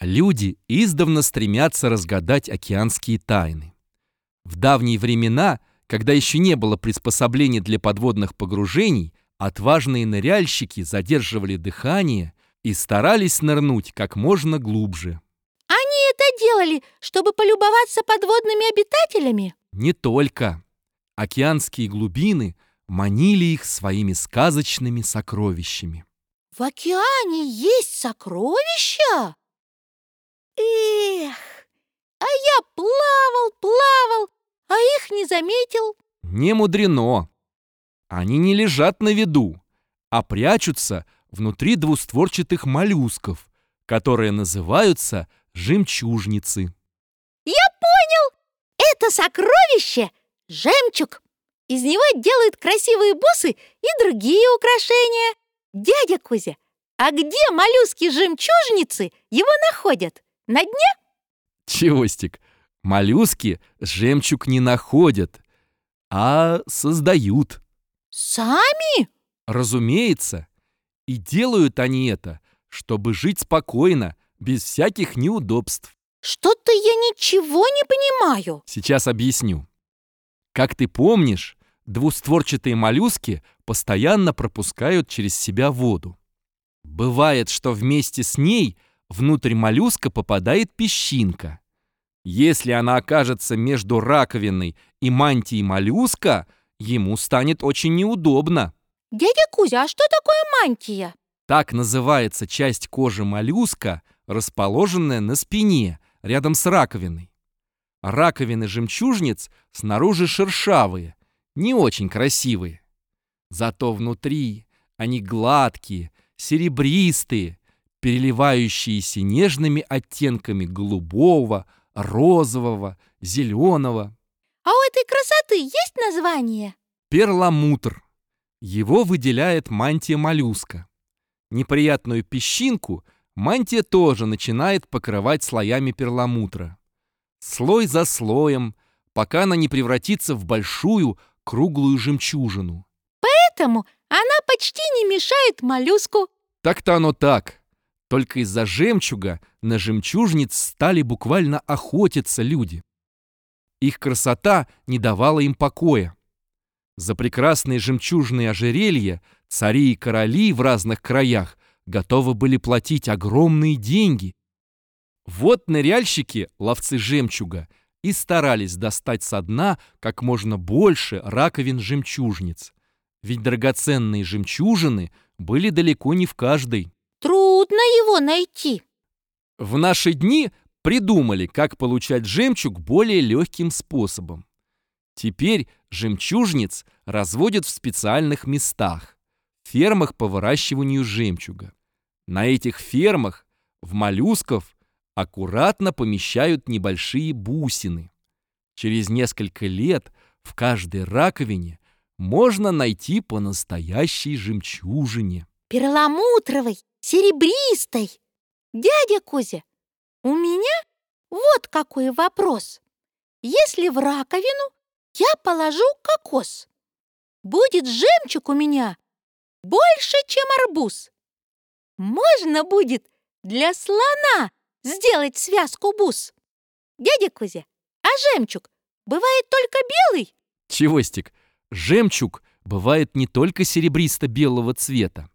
Люди издавна стремятся разгадать океанские тайны. В давние времена, когда еще не было приспособлений для подводных погружений, отважные ныряльщики задерживали дыхание и старались нырнуть как можно глубже. Они это делали, чтобы полюбоваться подводными обитателями? Не только. Океанские глубины манили их своими сказочными сокровищами. В океане есть сокровища? Эх, а я плавал, плавал, а их не заметил. Не мудрено. Они не лежат на виду, а прячутся внутри двустворчатых моллюсков, которые называются жемчужницы. Я понял! Это сокровище — жемчуг. Из него делают красивые бусы и другие украшения. Дядя Кузя, а где моллюски-жемчужницы его находят? На дне? Чевостик, моллюски жемчуг не находят, а создают. Сами? Разумеется. И делают они это, чтобы жить спокойно, без всяких неудобств. Что-то я ничего не понимаю. Сейчас объясню. Как ты помнишь, двустворчатые моллюски постоянно пропускают через себя воду. Бывает, что вместе с ней внутрь моллюска попадает песчинка. Если она окажется между раковиной и мантией моллюска, ему станет очень неудобно. Дядя Кузя, а что такое мантия? Так называется часть кожи моллюска, расположенная на спине, рядом с раковиной. Раковины жемчужниц снаружи шершавые, не очень красивые. Зато внутри они гладкие, серебристые, переливающиеся нежными оттенками голубого, розового, зеленого. А у этой красоты есть название? Перламутр. Его выделяет мантия моллюска. Неприятную песчинку мантия тоже начинает покрывать слоями перламутра. Слой за слоем, пока она не превратится в большую круглую жемчужину. Поэтому она почти не мешает моллюску. Так-то оно так. Только из-за жемчуга на жемчужниц стали буквально охотиться люди. Их красота не давала им покоя. За прекрасные жемчужные ожерелья цари и короли в разных краях готовы были платить огромные деньги. Вот ныряльщики, ловцы жемчуга, и старались достать со дна как можно больше раковин жемчужниц. Ведь драгоценные жемчужины были далеко не в каждой. Трудно его найти. В наши дни придумали, как получать жемчуг более легким способом. Теперь жемчужниц разводят в специальных местах, фермах по выращиванию жемчуга. На этих фермах в моллюсков аккуратно помещают небольшие бусины. Через несколько лет в каждой раковине можно найти по настоящей жемчужине. Перламутровой, серебристой. Дядя Кузя, у меня вот какой вопрос. Если в раковину я положу кокос, будет жемчуг у меня больше, чем арбуз. Можно будет для слона сделать связку бус. Дядя Кузя, а жемчуг бывает только белый? Чевостик, жемчуг бывает не только серебристо-белого цвета.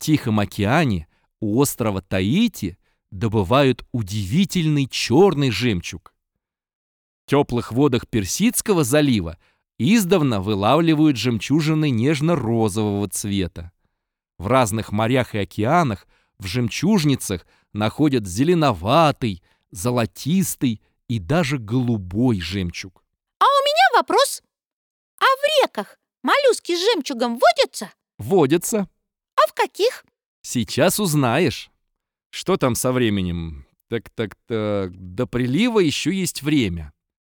Тихом океане у острова Таити добывают удивительный черный жемчуг. В теплых водах Персидского залива издавна вылавливают жемчужины нежно-розового цвета. В разных морях и океанах в жемчужницах находят зеленоватый, золотистый и даже голубой жемчуг. А у меня вопрос. А в реках моллюски с жемчугом водятся? Водятся. В каких? Сейчас узнаешь. Что там со временем? Так-так-так, до прилива еще есть время.